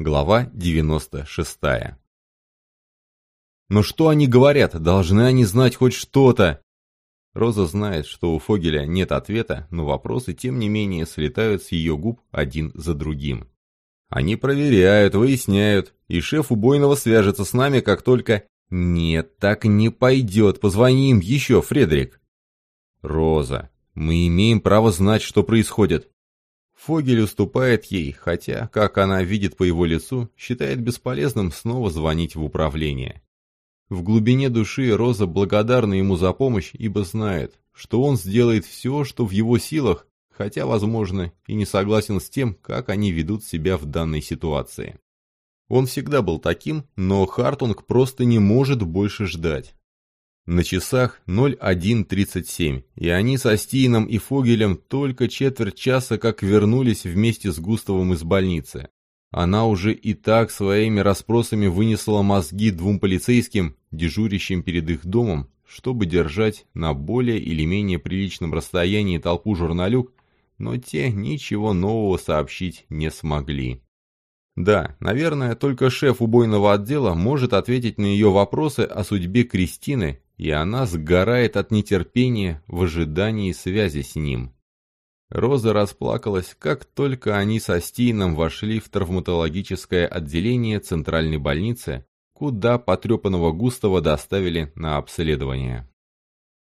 Глава 96 «Но что они говорят? Должны они знать хоть что-то!» Роза знает, что у Фогеля нет ответа, но вопросы, тем не менее, слетают с ее губ один за другим. Они проверяют, выясняют, и шеф убойного свяжется с нами, как только... «Нет, так не пойдет, позвони им еще, Фредерик!» «Роза, мы имеем право знать, что происходит!» Фогель уступает ей, хотя, как она видит по его лицу, считает бесполезным снова звонить в управление. В глубине души Роза благодарна ему за помощь, ибо знает, что он сделает все, что в его силах, хотя, возможно, и не согласен с тем, как они ведут себя в данной ситуации. Он всегда был таким, но Хартунг просто не может больше ждать. На часах 01.37, и они со Стином и Фогелем только четверть часа как вернулись вместе с Густавом из больницы. Она уже и так своими расспросами вынесла мозги двум полицейским, дежурящим перед их домом, чтобы держать на более или менее приличном расстоянии толпу журналюк, но те ничего нового сообщить не смогли. Да, наверное, только шеф убойного отдела может ответить на ее вопросы о судьбе Кристины и она сгорает от нетерпения в ожидании связи с ним. Роза расплакалась, как только они со Стином вошли в травматологическое отделение центральной больницы, куда потрепанного Густава доставили на обследование.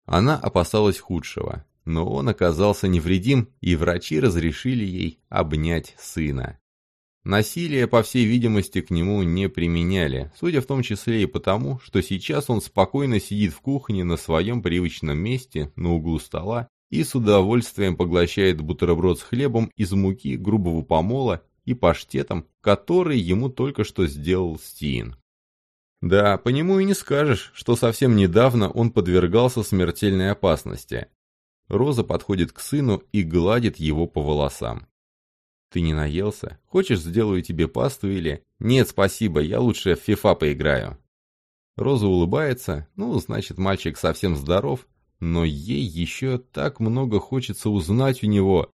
Она опасалась худшего, но он оказался невредим, и врачи разрешили ей обнять сына. Насилие, по всей видимости, к нему не применяли, судя в том числе и потому, что сейчас он спокойно сидит в кухне на своем привычном месте на углу стола и с удовольствием поглощает бутерброд с хлебом из муки грубого помола и паштетом, который ему только что сделал Стиин. Да, по нему и не скажешь, что совсем недавно он подвергался смертельной опасности. Роза подходит к сыну и гладит его по волосам. Ты не наелся? Хочешь, сделаю тебе пасту или... Нет, спасибо, я лучше в фифа поиграю. Роза улыбается, ну, значит, мальчик совсем здоров, но ей еще так много хочется узнать у него.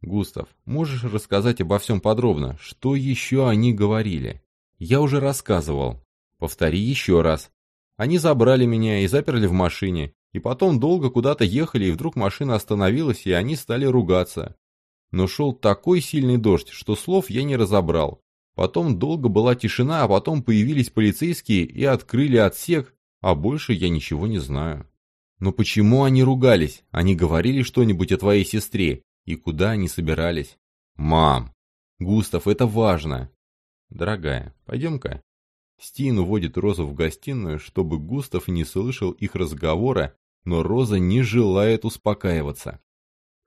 Густав, можешь рассказать обо всем подробно? Что еще они говорили? Я уже рассказывал. Повтори еще раз. Они забрали меня и заперли в машине, и потом долго куда-то ехали, и вдруг машина остановилась, и они стали ругаться. Но шел такой сильный дождь, что слов я не разобрал. Потом долго была тишина, а потом появились полицейские и открыли отсек, а больше я ничего не знаю. Но почему они ругались? Они говорили что-нибудь о твоей сестре? И куда они собирались? Мам! Густав, это важно! Дорогая, пойдем-ка. Стин уводит Розу в гостиную, чтобы Густав не слышал их разговора, но Роза не желает успокаиваться.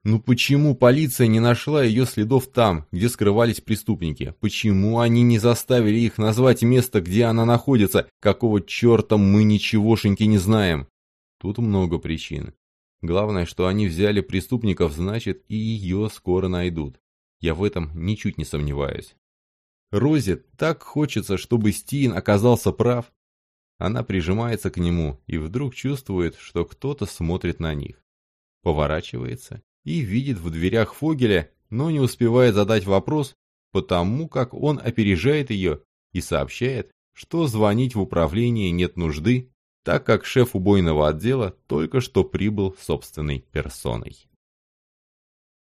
Ну почему полиция не нашла ее следов там, где скрывались преступники? Почему они не заставили их назвать место, где она находится? Какого черта мы ничегошеньки не знаем? Тут много причин. Главное, что они взяли преступников, значит, и ее скоро найдут. Я в этом ничуть не сомневаюсь. Розе так хочется, чтобы Стин оказался прав. Она прижимается к нему и вдруг чувствует, что кто-то смотрит на них. Поворачивается и видит в дверях Фогеля, но не успевает задать вопрос, потому как он опережает ее и сообщает, что звонить в управление нет нужды, так как шеф убойного отдела только что прибыл собственной персоной.